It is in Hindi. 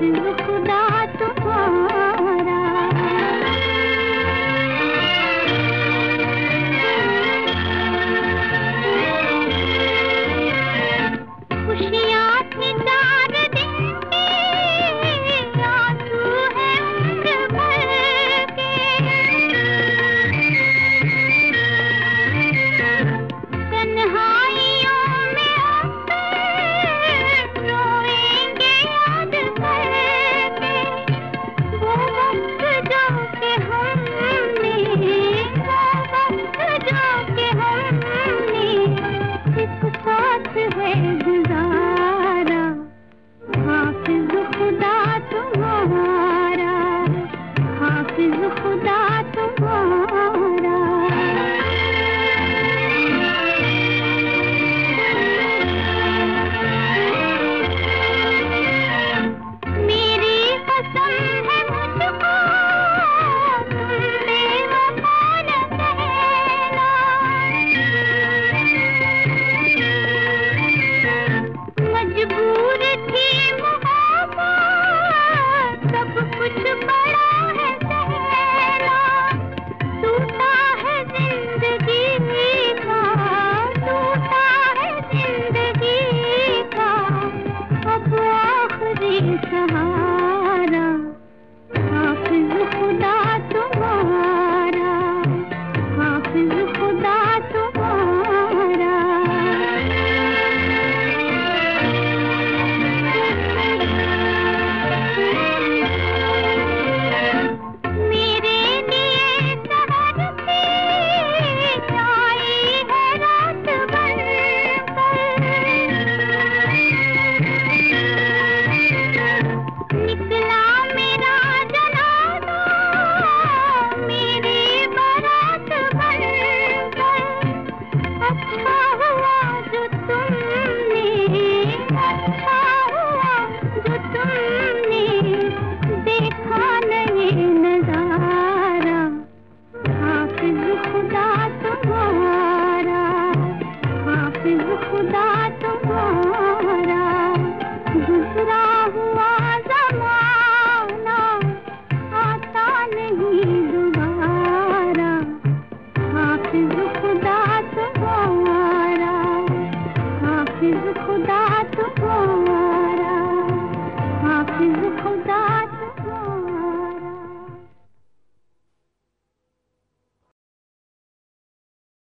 you. हाँ